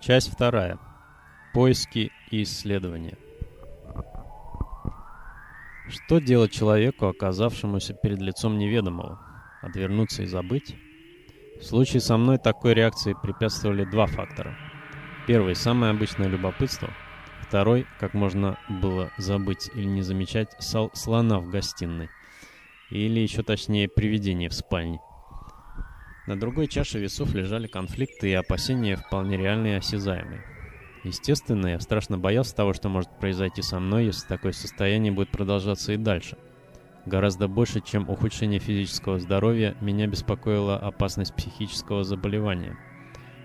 Часть вторая. Поиски и исследования. Что делать человеку, оказавшемуся перед лицом неведомого? Отвернуться и забыть? В случае со мной такой реакции препятствовали два фактора. Первый – самое обычное любопытство. Второй – как можно было забыть или не замечать слона в гостиной. Или еще точнее, привидение в спальне. На другой чаше весов лежали конфликты и опасения вполне реальные и осязаемые. Естественно, я страшно боялся того, что может произойти со мной, если такое состояние будет продолжаться и дальше. Гораздо больше, чем ухудшение физического здоровья, меня беспокоила опасность психического заболевания.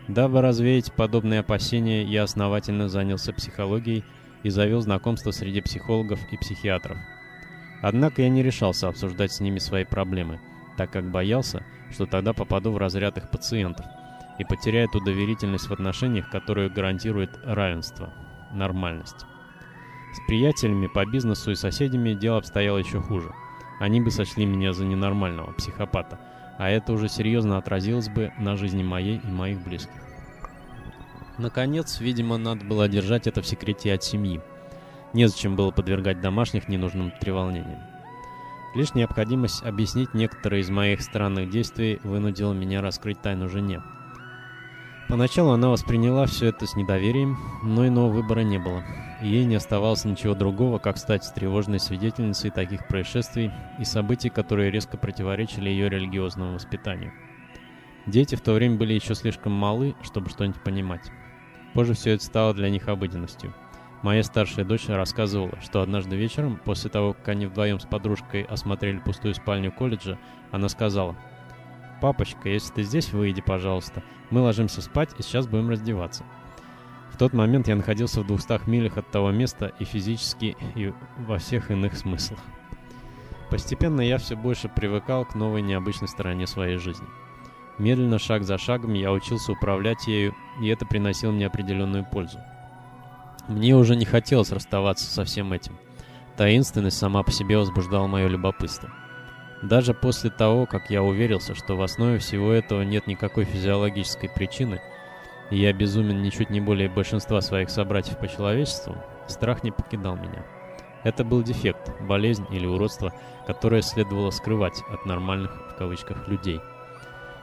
Дабы развеять подобные опасения, я основательно занялся психологией и завел знакомство среди психологов и психиатров. Однако я не решался обсуждать с ними свои проблемы, так как боялся, что тогда попаду в разряд их пациентов и потеряю ту доверительность в отношениях, которую гарантирует равенство, нормальность. С приятелями по бизнесу и соседями дело обстояло еще хуже. Они бы сочли меня за ненормального, психопата, а это уже серьезно отразилось бы на жизни моей и моих близких. Наконец, видимо, надо было держать это в секрете от семьи. Незачем было подвергать домашних ненужным треволнениям. Лишь необходимость объяснить некоторые из моих странных действий вынудила меня раскрыть тайну жене. Поначалу она восприняла все это с недоверием, но иного выбора не было. ей не оставалось ничего другого, как стать тревожной свидетельницей таких происшествий и событий, которые резко противоречили ее религиозному воспитанию. Дети в то время были еще слишком малы, чтобы что-нибудь понимать. Позже все это стало для них обыденностью. Моя старшая дочь рассказывала, что однажды вечером, после того, как они вдвоем с подружкой осмотрели пустую спальню колледжа, она сказала – «Папочка, если ты здесь, выйди, пожалуйста. Мы ложимся спать и сейчас будем раздеваться». В тот момент я находился в двухстах милях от того места и физически, и во всех иных смыслах. Постепенно я все больше привыкал к новой необычной стороне своей жизни. Медленно, шаг за шагом, я учился управлять ею, и это приносило мне определенную пользу. Мне уже не хотелось расставаться со всем этим. Таинственность сама по себе возбуждала мое любопытство. Даже после того, как я уверился, что в основе всего этого нет никакой физиологической причины, и я безумен ничуть не более большинства своих собратьев по человечеству, страх не покидал меня. Это был дефект, болезнь или уродство, которое следовало скрывать от нормальных, в кавычках, людей.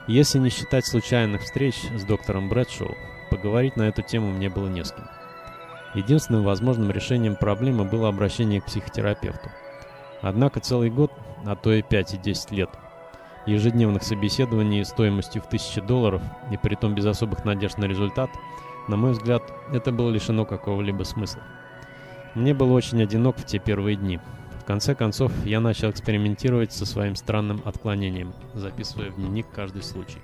Если не считать случайных встреч с доктором Брэдшоу, поговорить на эту тему мне было не с кем. Единственным возможным решением проблемы было обращение к психотерапевту. Однако целый год а то и 5 и 10 лет. Ежедневных собеседований стоимостью в 1000 долларов, и притом без особых надежд на результат, на мой взгляд, это было лишено какого-либо смысла. Мне было очень одинок в те первые дни. В конце концов, я начал экспериментировать со своим странным отклонением, записывая в дневник каждый случай.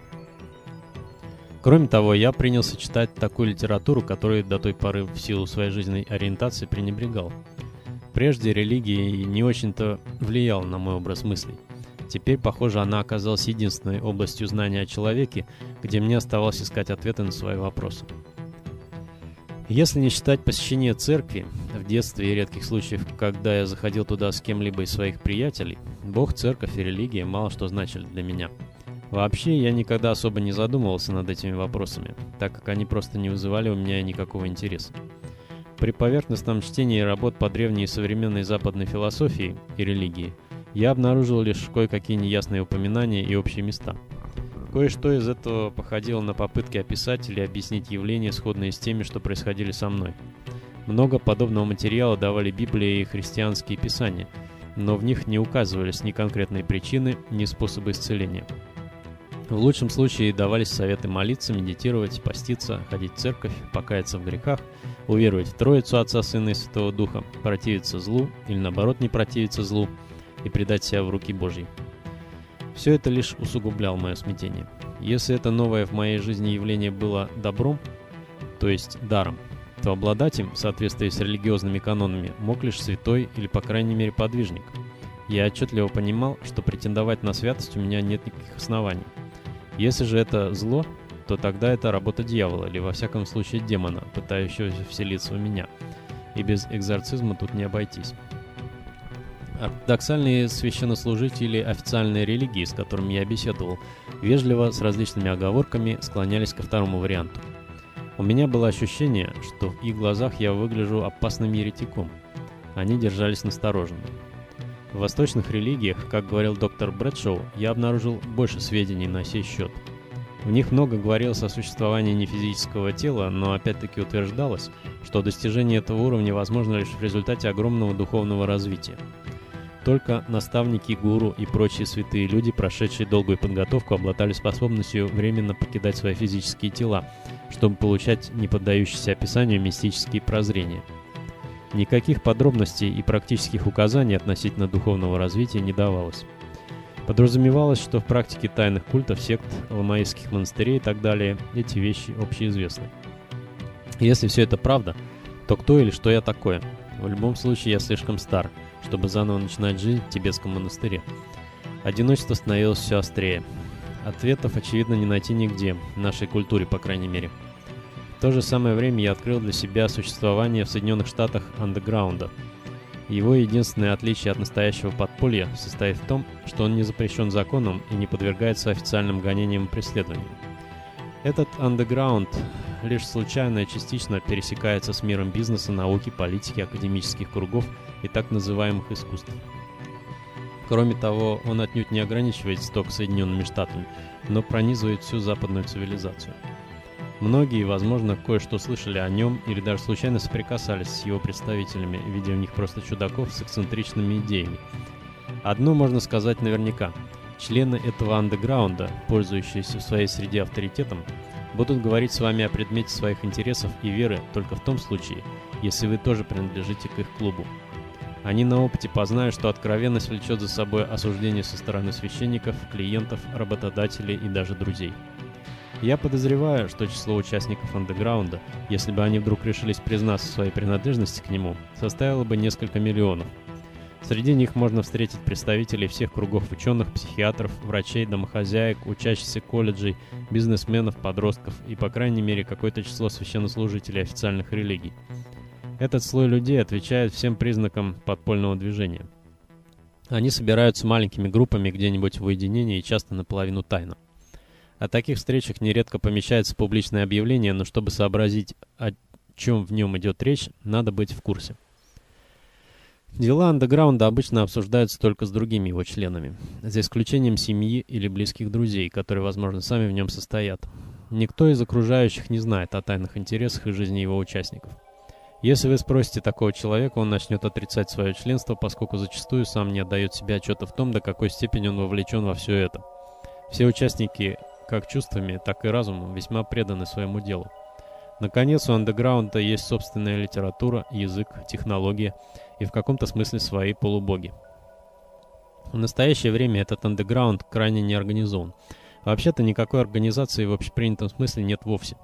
Кроме того, я принялся читать такую литературу, которую до той поры в силу своей жизненной ориентации пренебрегал. Прежде религия не очень-то влияла на мой образ мыслей. Теперь, похоже, она оказалась единственной областью знания о человеке, где мне оставалось искать ответы на свои вопросы. Если не считать посещение церкви, в детстве и редких случаев, когда я заходил туда с кем-либо из своих приятелей, Бог, церковь и религия мало что значили для меня. Вообще, я никогда особо не задумывался над этими вопросами, так как они просто не вызывали у меня никакого интереса. При поверхностном чтении работ по древней и современной западной философии и религии я обнаружил лишь кое-какие неясные упоминания и общие места. Кое-что из этого походило на попытки описать или объяснить явления, сходные с теми, что происходили со мной. Много подобного материала давали Библия и христианские писания, но в них не указывались ни конкретные причины, ни способы исцеления. В лучшем случае давались советы молиться, медитировать, поститься, ходить в церковь, покаяться в грехах, уверовать в Троицу Отца, Сына и Святого Духа, противиться злу или наоборот не противиться злу и предать себя в руки Божьи. Все это лишь усугубляло мое смятение. Если это новое в моей жизни явление было добром, то есть даром, то обладать им в соответствии с религиозными канонами мог лишь святой или, по крайней мере, подвижник. Я отчетливо понимал, что претендовать на святость у меня нет никаких оснований. Если же это зло, то тогда это работа дьявола, или во всяком случае демона, пытающегося вселиться в меня. И без экзорцизма тут не обойтись. Ортодоксальные священнослужители официальной религии, с которыми я беседовал, вежливо, с различными оговорками, склонялись ко второму варианту. У меня было ощущение, что в их глазах я выгляжу опасным еретиком. Они держались настороженно. В восточных религиях, как говорил доктор Брэдшоу, я обнаружил больше сведений на сей счет. В них много говорилось о существовании нефизического тела, но опять-таки утверждалось, что достижение этого уровня возможно лишь в результате огромного духовного развития. Только наставники, гуру и прочие святые люди, прошедшие долгую подготовку, обладали способностью временно покидать свои физические тела, чтобы получать неподдающиеся описанию мистические прозрения. Никаких подробностей и практических указаний относительно духовного развития не давалось. Подразумевалось, что в практике тайных культов, сект, ламаистских монастырей и так далее эти вещи общеизвестны. Если все это правда, то кто или что я такое? В любом случае я слишком стар – чтобы заново начинать жизнь в тибетском монастыре. Одиночество становилось все острее. Ответов, очевидно, не найти нигде, в нашей культуре, по крайней мере. В то же самое время я открыл для себя существование в Соединенных Штатах андеграунда. Его единственное отличие от настоящего подполья состоит в том, что он не запрещен законом и не подвергается официальным гонениям и преследованиям. Этот андеграунд лишь случайно и частично пересекается с миром бизнеса, науки, политики, академических кругов и так называемых искусств. Кроме того, он отнюдь не ограничивается только Соединенными Штатами, но пронизывает всю западную цивилизацию. Многие, возможно, кое-что слышали о нем или даже случайно соприкасались с его представителями, видя в них просто чудаков с эксцентричными идеями. Одно можно сказать наверняка. Члены этого андеграунда, пользующиеся в своей среде авторитетом, будут говорить с вами о предмете своих интересов и веры только в том случае, если вы тоже принадлежите к их клубу. Они на опыте познают, что откровенность влечет за собой осуждение со стороны священников, клиентов, работодателей и даже друзей. Я подозреваю, что число участников андеграунда, если бы они вдруг решились признаться в своей принадлежности к нему, составило бы несколько миллионов. Среди них можно встретить представителей всех кругов ученых, психиатров, врачей, домохозяек, учащихся колледжей, бизнесменов, подростков и, по крайней мере, какое-то число священнослужителей официальных религий. Этот слой людей отвечает всем признакам подпольного движения. Они собираются маленькими группами где-нибудь в уединении и часто наполовину тайно. О таких встречах нередко помещается публичное объявление, но чтобы сообразить, о чем в нем идет речь, надо быть в курсе. Дела андеграунда обычно обсуждаются только с другими его членами, за исключением семьи или близких друзей, которые, возможно, сами в нем состоят. Никто из окружающих не знает о тайных интересах и жизни его участников. Если вы спросите такого человека, он начнет отрицать свое членство, поскольку зачастую сам не отдает себе отчета в том, до какой степени он вовлечен во все это. Все участники, как чувствами, так и разумом, весьма преданы своему делу. Наконец, у андеграунда есть собственная литература, язык, технология и в каком-то смысле свои полубоги. В настоящее время этот андеграунд крайне не организован. Вообще-то никакой организации в общепринятом смысле нет вовсе.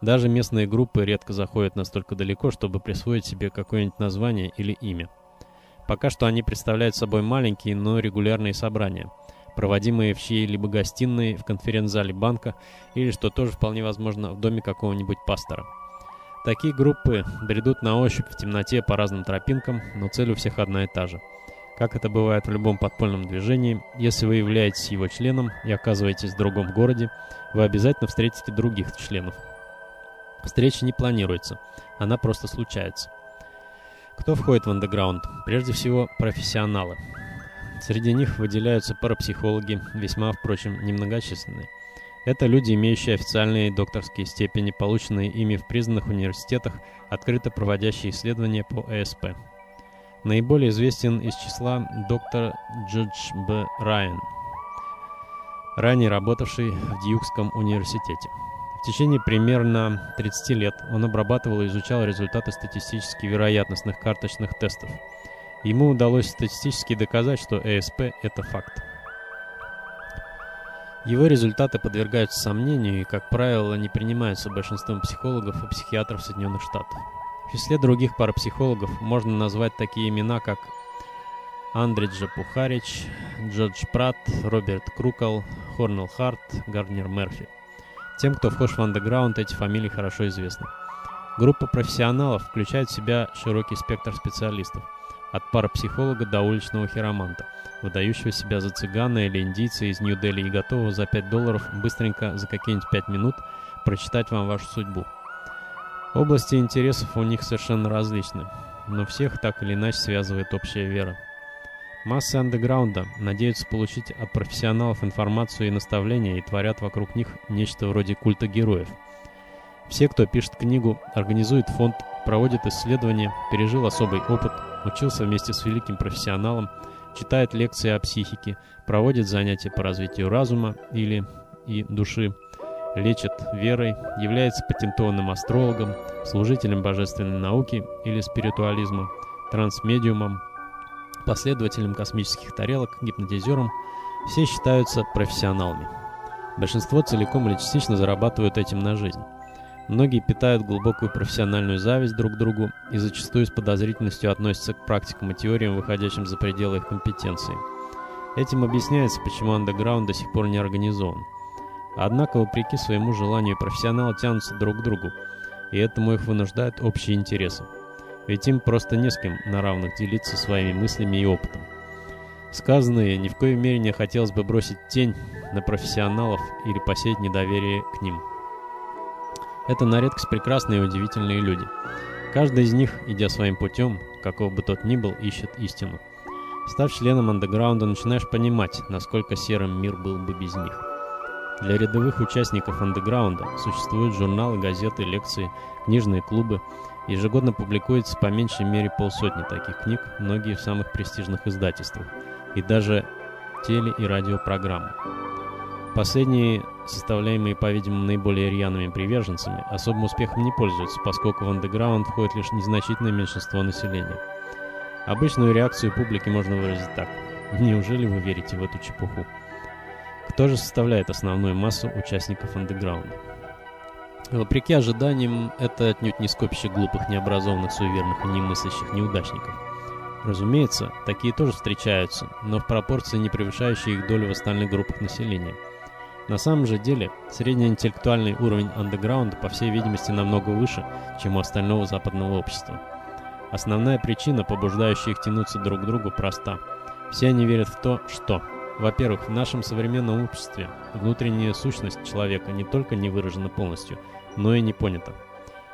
Даже местные группы редко заходят настолько далеко, чтобы присвоить себе какое-нибудь название или имя. Пока что они представляют собой маленькие, но регулярные собрания – проводимые в чьей-либо гостиной, в конференц-зале банка или, что тоже вполне возможно, в доме какого-нибудь пастора. Такие группы бредут на ощупь в темноте по разным тропинкам, но цель у всех одна и та же. Как это бывает в любом подпольном движении, если вы являетесь его членом и оказываетесь в другом городе, вы обязательно встретите других членов. Встреча не планируется, она просто случается. Кто входит в андеграунд? Прежде всего, профессионалы. Среди них выделяются парапсихологи, весьма, впрочем, немногочисленные. Это люди, имеющие официальные докторские степени, полученные ими в признанных университетах, открыто проводящие исследования по ЭСП. Наиболее известен из числа доктор Джордж Б. Райан, ранее работавший в Дьюкском университете. В течение примерно 30 лет он обрабатывал и изучал результаты статистически вероятностных карточных тестов – Ему удалось статистически доказать, что ЭСП – это факт. Его результаты подвергаются сомнению и, как правило, не принимаются большинством психологов и психиатров Соединенных Штатов. В числе других парапсихологов можно назвать такие имена, как Андриджа Пухарич, Джордж Пратт, Роберт Крукал, Хорнелл Харт, Гарнер Мерфи. Тем, кто вхож в андеграунд, эти фамилии хорошо известны. Группа профессионалов включает в себя широкий спектр специалистов – от парапсихолога до уличного хироманта, выдающего себя за цыгана или индийца из Нью-Дели и готового за 5 долларов быстренько за какие-нибудь 5 минут прочитать вам вашу судьбу. Области интересов у них совершенно различны, но всех так или иначе связывает общая вера. Массы андеграунда надеются получить от профессионалов информацию и наставления и творят вокруг них нечто вроде культа героев. Все, кто пишет книгу, организует фонд, проводит исследования, пережил особый опыт, учился вместе с великим профессионалом, читает лекции о психике, проводит занятия по развитию разума или и души, лечит верой, является патентованным астрологом, служителем божественной науки или спиритуализма, трансмедиумом, последователем космических тарелок, гипнотизером, все считаются профессионалами. Большинство целиком или частично зарабатывают этим на жизнь. Многие питают глубокую профессиональную зависть друг к другу и зачастую с подозрительностью относятся к практикам и теориям, выходящим за пределы их компетенции. Этим объясняется, почему андеграунд до сих пор не организован. Однако, вопреки своему желанию, профессионалы тянутся друг к другу, и этому их вынуждают общие интересы. Ведь им просто не с кем на равных делиться своими мыслями и опытом. Сказанное ни в коей мере не хотелось бы бросить тень на профессионалов или посеять недоверие к ним. Это на редкость прекрасные и удивительные люди. Каждый из них, идя своим путем, каков бы тот ни был, ищет истину. Став членом андеграунда, начинаешь понимать, насколько серым мир был бы без них. Для рядовых участников андеграунда существуют журналы, газеты, лекции, книжные клубы. Ежегодно публикуется по меньшей мере полсотни таких книг, многие в самых престижных издательствах, и даже теле- и радиопрограммы. Последние, составляемые, по-видимому, наиболее рьяными приверженцами, особым успехом не пользуются, поскольку в андеграунд входит лишь незначительное меньшинство населения. Обычную реакцию публики можно выразить так. Неужели вы верите в эту чепуху? Кто же составляет основную массу участников андеграунда? Вопреки ожиданиям, это отнюдь не скопище глупых, необразованных, суеверных и немыслящих неудачников. Разумеется, такие тоже встречаются, но в пропорции не превышающей их долю в остальных группах населения – на самом же деле, среднеинтеллектуальный уровень андеграунда, по всей видимости, намного выше, чем у остального западного общества. Основная причина, побуждающая их тянуться друг к другу, проста. Все они верят в то, что, во-первых, в нашем современном обществе внутренняя сущность человека не только не выражена полностью, но и не понята.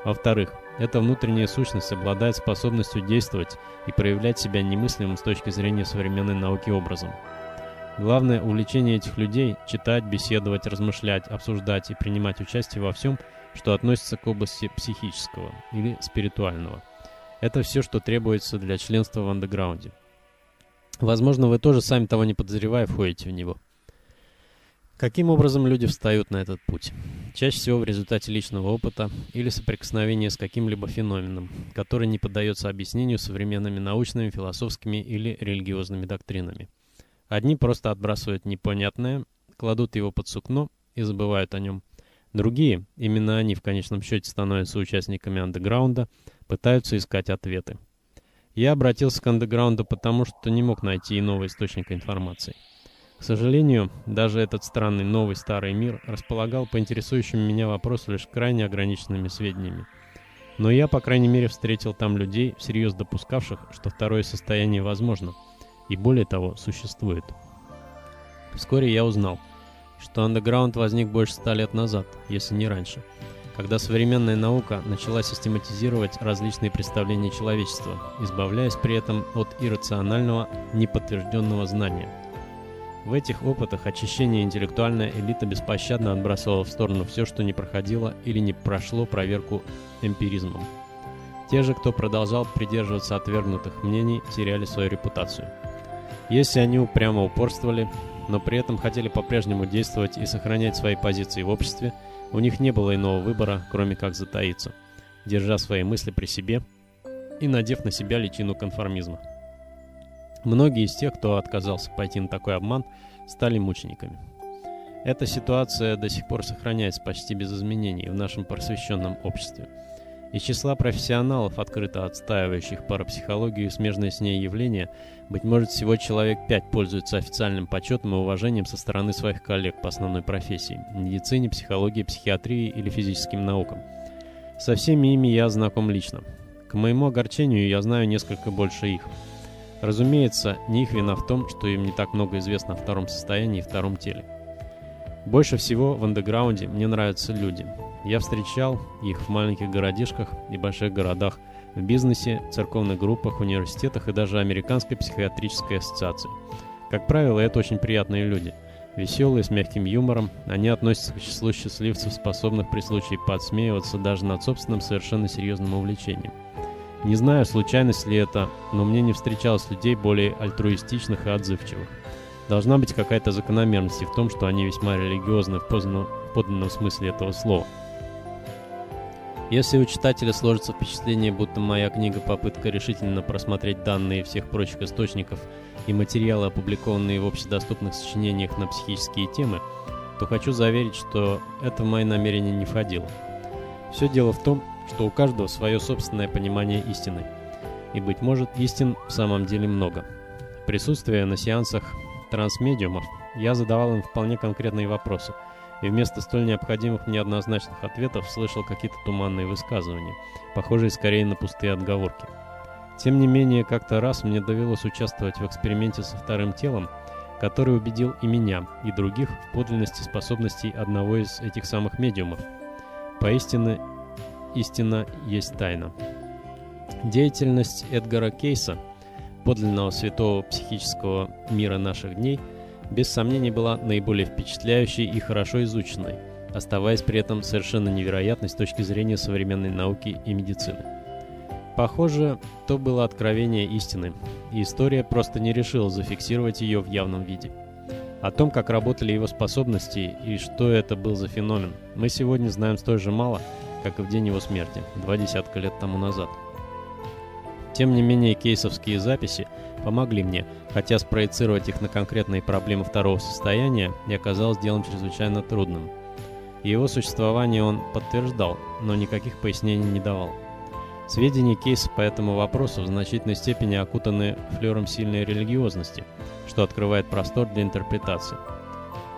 Во-вторых, эта внутренняя сущность обладает способностью действовать и проявлять себя немыслимым с точки зрения современной науки образом – Главное увлечение этих людей – читать, беседовать, размышлять, обсуждать и принимать участие во всем, что относится к области психического или спиритуального. Это все, что требуется для членства в андеграунде. Возможно, вы тоже, сами того не подозревая, входите в него. Каким образом люди встают на этот путь? Чаще всего в результате личного опыта или соприкосновения с каким-либо феноменом, который не поддается объяснению современными научными, философскими или религиозными доктринами. Одни просто отбрасывают непонятное, кладут его под сукно и забывают о нем. Другие, именно они в конечном счете становятся участниками андеграунда, пытаются искать ответы. Я обратился к андеграунду потому, что не мог найти иного источника информации. К сожалению, даже этот странный новый старый мир располагал по интересующим меня вопросу лишь крайне ограниченными сведениями. Но я, по крайней мере, встретил там людей, всерьез допускавших, что второе состояние возможно – и более того, существует. Вскоре я узнал, что андеграунд возник больше ста лет назад, если не раньше, когда современная наука начала систематизировать различные представления человечества, избавляясь при этом от иррационального, неподтвержденного знания. В этих опытах очищение интеллектуальная элита беспощадно отбрасывала в сторону все, что не проходило или не прошло проверку эмпиризмом. Те же, кто продолжал придерживаться отвергнутых мнений, теряли свою репутацию. Если они упрямо упорствовали, но при этом хотели по-прежнему действовать и сохранять свои позиции в обществе, у них не было иного выбора, кроме как затаиться, держа свои мысли при себе и надев на себя личину конформизма. Многие из тех, кто отказался пойти на такой обман, стали мучениками. Эта ситуация до сих пор сохраняется почти без изменений в нашем просвещенном обществе – из числа профессионалов, открыто отстаивающих парапсихологию и смежные с ней явления, быть может, всего человек пять пользуются официальным почетом и уважением со стороны своих коллег по основной профессии – медицине, психологии, психиатрии или физическим наукам. Со всеми ими я знаком лично. К моему огорчению я знаю несколько больше их. Разумеется, не их вина в том, что им не так много известно о втором состоянии и втором теле. Больше всего в андеграунде мне нравятся люди – Я встречал их в маленьких городишках и больших городах, в бизнесе, церковных группах, университетах и даже Американской психиатрической ассоциации. Как правило, это очень приятные люди. Веселые, с мягким юмором, они относятся к числу счастливцев, способных при случае подсмеиваться даже над собственным совершенно серьезным увлечением. Не знаю, случайность ли это, но мне не встречалось людей более альтруистичных и отзывчивых. Должна быть какая-то закономерность в том, что они весьма религиозны в поданном смысле этого слова. Если у читателя сложится впечатление, будто моя книга попытка решительно просмотреть данные всех прочих источников и материалы, опубликованные в общедоступных сочинениях на психические темы, то хочу заверить, что это в мои намерения не входило. Все дело в том, что у каждого свое собственное понимание истины. И, быть может, истин в самом деле много. Присутствие на сеансах трансмедиумов я задавал им вполне конкретные вопросы – и вместо столь необходимых неоднозначных ответов слышал какие-то туманные высказывания, похожие скорее на пустые отговорки. Тем не менее, как-то раз мне довелось участвовать в эксперименте со вторым телом, который убедил и меня, и других в подлинности способностей одного из этих самых медиумов. Поистине, истина есть тайна. Деятельность Эдгара Кейса, подлинного святого психического мира наших дней – без сомнений была наиболее впечатляющей и хорошо изученной, оставаясь при этом совершенно невероятной с точки зрения современной науки и медицины. Похоже, то было откровение истины, и история просто не решила зафиксировать ее в явном виде. О том, как работали его способности и что это был за феномен, мы сегодня знаем столь же мало, как и в день его смерти, два десятка лет тому назад. Тем не менее, кейсовские записи помогли мне, хотя спроецировать их на конкретные проблемы второго состояния не оказалось делом чрезвычайно трудным. Его существование он подтверждал, но никаких пояснений не давал. Сведения кейса по этому вопросу в значительной степени окутаны флером сильной религиозности, что открывает простор для интерпретации.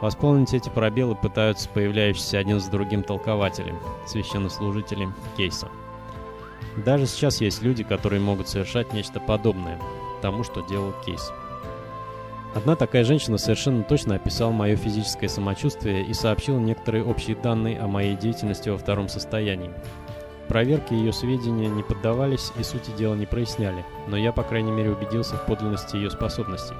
Восполнить эти пробелы пытаются появляющиеся один за другим толкователи, священнослужители кейса. Даже сейчас есть люди, которые могут совершать нечто подобное тому, что делал Кейс. Одна такая женщина совершенно точно описала мое физическое самочувствие и сообщила некоторые общие данные о моей деятельности во втором состоянии. Проверки ее сведения не поддавались и сути дела не проясняли, но я, по крайней мере, убедился в подлинности ее способностей.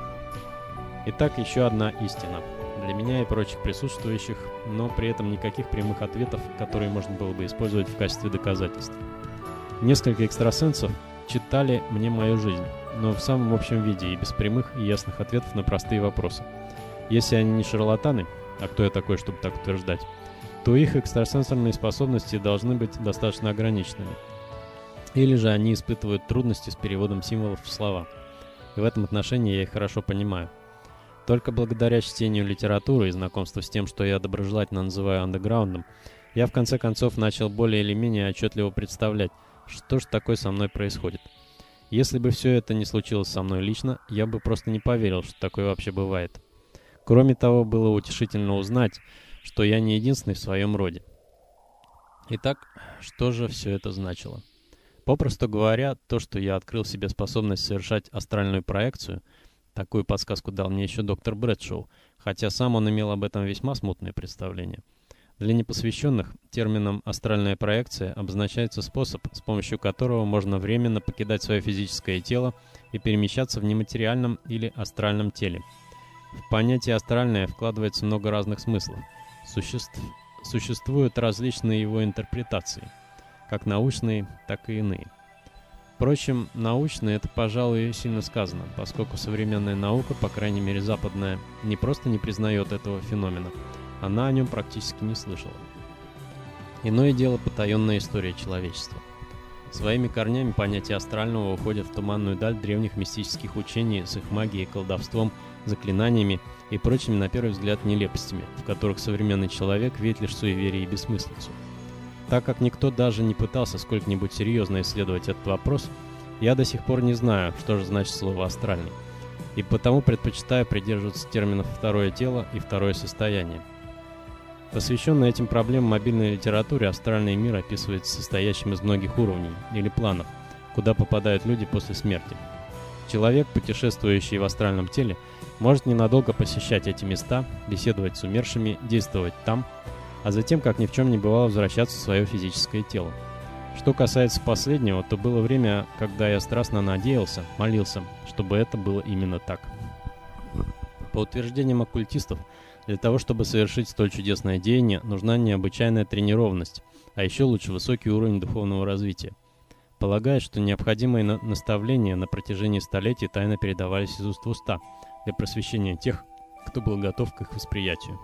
Итак, еще одна истина. Для меня и прочих присутствующих, но при этом никаких прямых ответов, которые можно было бы использовать в качестве доказательств. Несколько экстрасенсов читали мне мою жизнь, но в самом общем виде и без прямых и ясных ответов на простые вопросы. Если они не шарлатаны, а кто я такой, чтобы так утверждать, то их экстрасенсорные способности должны быть достаточно ограниченными. Или же они испытывают трудности с переводом символов в слова. И в этом отношении я их хорошо понимаю. Только благодаря чтению литературы и знакомству с тем, что я доброжелательно называю андеграундом, я в конце концов начал более или менее отчетливо представлять, что же такое со мной происходит. Если бы все это не случилось со мной лично, я бы просто не поверил, что такое вообще бывает. Кроме того, было утешительно узнать, что я не единственный в своем роде. Итак, что же все это значило? Попросту говоря, то, что я открыл себе способность совершать астральную проекцию, такую подсказку дал мне еще доктор Брэдшоу, хотя сам он имел об этом весьма смутное представление – для непосвященных термином «астральная проекция» обозначается способ, с помощью которого можно временно покидать свое физическое тело и перемещаться в нематериальном или астральном теле. В понятие «астральное» вкладывается много разных смыслов. Существ... Существуют различные его интерпретации, как научные, так и иные. Впрочем, научные это, пожалуй, сильно сказано, поскольку современная наука, по крайней мере западная, не просто не признает этого феномена – она о нем практически не слышала. Иное дело потаенная история человечества. Своими корнями понятие астрального уходит в туманную даль древних мистических учений с их магией, колдовством, заклинаниями и прочими, на первый взгляд, нелепостями, в которых современный человек видит лишь суеверие и бессмыслицу. Так как никто даже не пытался сколько-нибудь серьезно исследовать этот вопрос, я до сих пор не знаю, что же значит слово «астральный», и потому предпочитаю придерживаться терминов «второе тело» и «второе состояние», Посвященная этим проблемам мобильной литературе астральный мир описывается состоящим из многих уровней или планов, куда попадают люди после смерти. Человек, путешествующий в астральном теле, может ненадолго посещать эти места, беседовать с умершими, действовать там, а затем, как ни в чем не бывало, возвращаться в свое физическое тело. Что касается последнего, то было время, когда я страстно надеялся, молился, чтобы это было именно так. По утверждениям оккультистов, для того, чтобы совершить столь чудесное деяние, нужна необычайная тренированность, а еще лучше высокий уровень духовного развития. Полагаю, что необходимые на наставления на протяжении столетий тайно передавались из уст в уста для просвещения тех, кто был готов к их восприятию.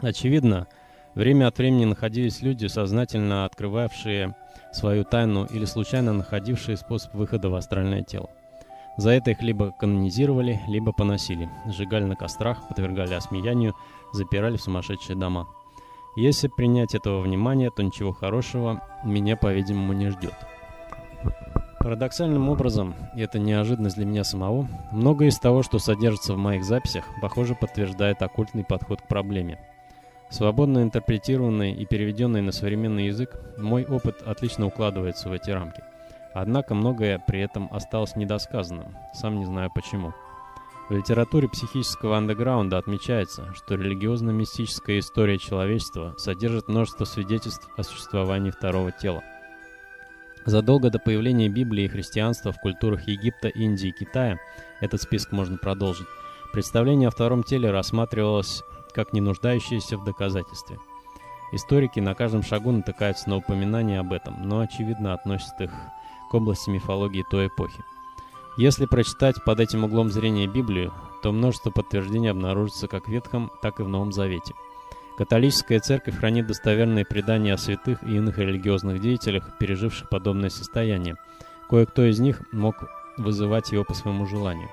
Очевидно, время от времени находились люди, сознательно открывавшие свою тайну или случайно находившие способ выхода в астральное тело. За это их либо канонизировали, либо поносили, сжигали на кострах, подвергали осмеянию, запирали в сумасшедшие дома. Если принять этого внимания, то ничего хорошего меня, по-видимому, не ждет. Парадоксальным образом, и это неожиданность для меня самого, многое из того, что содержится в моих записях, похоже подтверждает оккультный подход к проблеме. Свободно интерпретированный и переведенный на современный язык, мой опыт отлично укладывается в эти рамки – Однако многое при этом осталось недосказанным, сам не знаю почему. В литературе психического андеграунда отмечается, что религиозно-мистическая история человечества содержит множество свидетельств о существовании второго тела. Задолго до появления Библии и христианства в культурах Египта, Индии и Китая, этот список можно продолжить, представление о втором теле рассматривалось как не нуждающееся в доказательстве. Историки на каждом шагу натыкаются на упоминания об этом, но очевидно относят их к области мифологии той эпохи. Если прочитать под этим углом зрения Библию, то множество подтверждений обнаружится как в Ветхом, так и в Новом Завете. Католическая церковь хранит достоверные предания о святых и иных религиозных деятелях, переживших подобное состояние. Кое-кто из них мог вызывать его по своему желанию.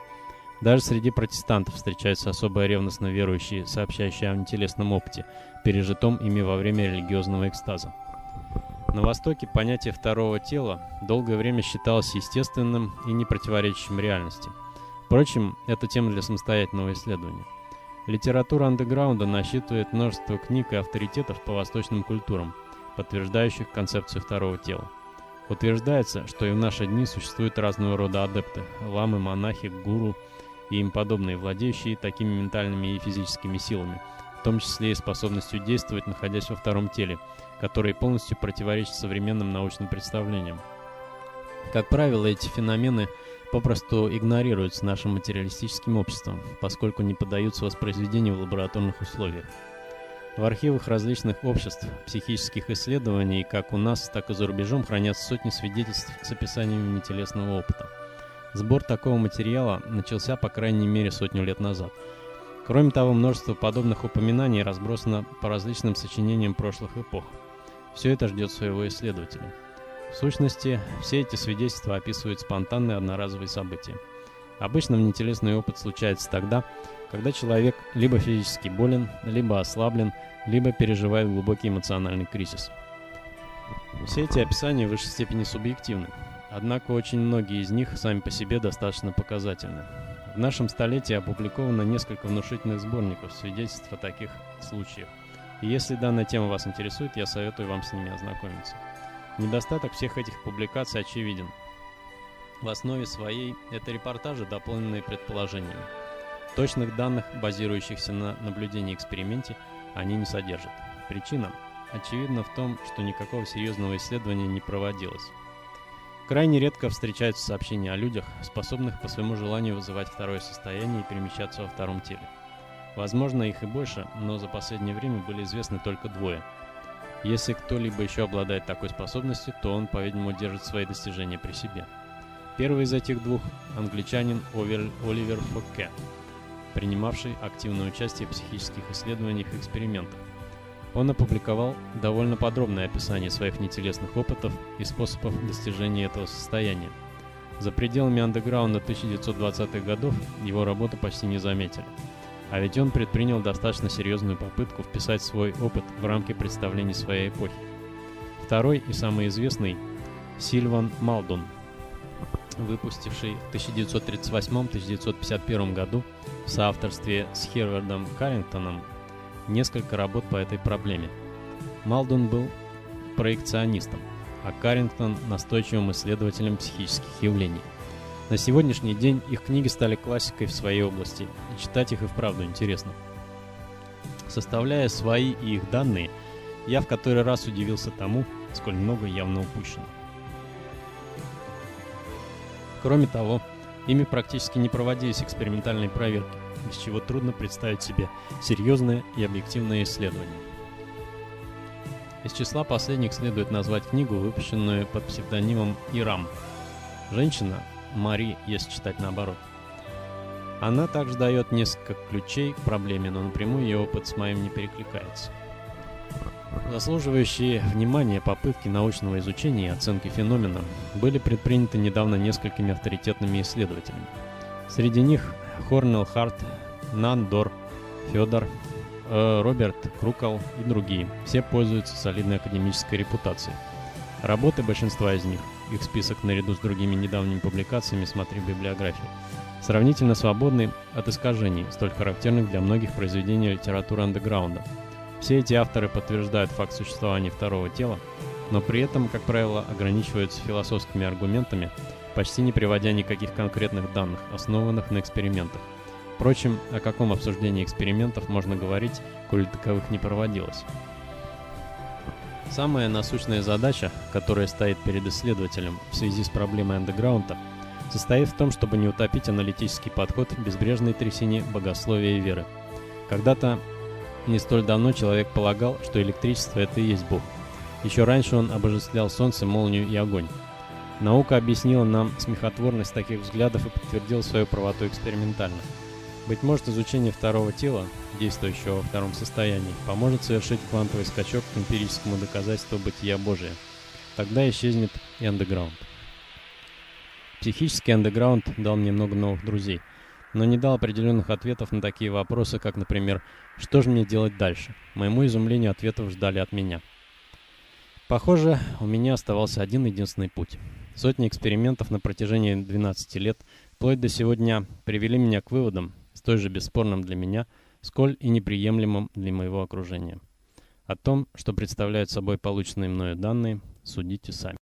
Даже среди протестантов встречаются особо ревностно верующие, сообщающие о нетелесном опыте, пережитом ими во время религиозного экстаза. На Востоке понятие второго тела долгое время считалось естественным и не противоречащим реальности. Впрочем, это тема для самостоятельного исследования. Литература андеграунда насчитывает множество книг и авторитетов по восточным культурам, подтверждающих концепцию второго тела. Утверждается, что и в наши дни существуют разного рода адепты – ламы, монахи, гуру и им подобные, владеющие такими ментальными и физическими силами, в том числе и способностью действовать, находясь во втором теле – которые полностью противоречат современным научным представлениям. Как правило, эти феномены попросту игнорируются нашим материалистическим обществом, поскольку не поддаются воспроизведению в лабораторных условиях. В архивах различных обществ психических исследований, как у нас, так и за рубежом, хранятся сотни свидетельств с описаниями нетелесного опыта. Сбор такого материала начался по крайней мере сотню лет назад. Кроме того, множество подобных упоминаний разбросано по различным сочинениям прошлых эпох – все это ждет своего исследователя. В сущности, все эти свидетельства описывают спонтанные одноразовые события. Обычно внетелесный опыт случается тогда, когда человек либо физически болен, либо ослаблен, либо переживает глубокий эмоциональный кризис. Все эти описания в высшей степени субъективны, однако очень многие из них сами по себе достаточно показательны. В нашем столетии опубликовано несколько внушительных сборников свидетельств о таких случаях. И если данная тема вас интересует, я советую вам с ними ознакомиться. Недостаток всех этих публикаций очевиден. В основе своей это репортажи, дополненные предположениями. Точных данных, базирующихся на наблюдении эксперименте, они не содержат. Причина очевидна в том, что никакого серьезного исследования не проводилось. Крайне редко встречаются сообщения о людях, способных по своему желанию вызывать второе состояние и перемещаться во втором теле. Возможно, их и больше, но за последнее время были известны только двое. Если кто-либо еще обладает такой способностью, то он, по-видимому, держит свои достижения при себе. Первый из этих двух – англичанин Овер, Оливер Фокке, принимавший активное участие в психических исследованиях и экспериментах. Он опубликовал довольно подробное описание своих нетелесных опытов и способов достижения этого состояния. За пределами андеграунда 1920-х годов его работу почти не заметили. А ведь он предпринял достаточно серьезную попытку вписать свой опыт в рамки представлений своей эпохи. Второй и самый известный – Сильван Малдун, выпустивший в 1938-1951 году в соавторстве с Хервардом Каррингтоном несколько работ по этой проблеме. Малдун был проекционистом, а Каррингтон – настойчивым исследователем психических явлений. На сегодняшний день их книги стали классикой в своей области, и читать их и вправду интересно. Составляя свои и их данные, я в который раз удивился тому, сколь много явно упущено. Кроме того, ими практически не проводились экспериментальные проверки, без чего трудно представить себе серьезное и объективное исследование. Из числа последних следует назвать книгу, выпущенную под псевдонимом Ирам. Женщина, Мари, если читать наоборот. Она также дает несколько ключей к проблеме, но напрямую ее опыт с моим не перекликается. Заслуживающие внимания попытки научного изучения и оценки феномена были предприняты недавно несколькими авторитетными исследователями. Среди них Хорнелл Харт, Нан Дор, Федор, э, Роберт Крукал и другие. Все пользуются солидной академической репутацией. Работы большинства из них, их список наряду с другими недавними публикациями смотри в библиографии, сравнительно свободны от искажений, столь характерных для многих произведений литературы андеграунда – все эти авторы подтверждают факт существования второго тела, но при этом, как правило, ограничиваются философскими аргументами, почти не приводя никаких конкретных данных, основанных на экспериментах. Впрочем, о каком обсуждении экспериментов можно говорить, коли таковых не проводилось? Самая насущная задача, которая стоит перед исследователем в связи с проблемой андеграунда, состоит в том, чтобы не утопить аналитический подход в безбрежной трясине богословия и веры. Когда-то не столь давно человек полагал, что электричество — это и есть Бог. Еще раньше он обожествлял солнце, молнию и огонь. Наука объяснила нам смехотворность таких взглядов и подтвердила свою правоту экспериментально. Быть может, изучение второго тела, действующего во втором состоянии, поможет совершить квантовый скачок к эмпирическому доказательству бытия Божия. Тогда исчезнет и андеграунд. Психический андеграунд дал мне много новых друзей — но не дал определенных ответов на такие вопросы, как, например, «Что же мне делать дальше?». Моему изумлению ответов ждали от меня. Похоже, у меня оставался один единственный путь. Сотни экспериментов на протяжении 12 лет, вплоть до сегодня, привели меня к выводам, столь же бесспорным для меня, сколь и неприемлемым для моего окружения. О том, что представляют собой полученные мною данные, судите сами.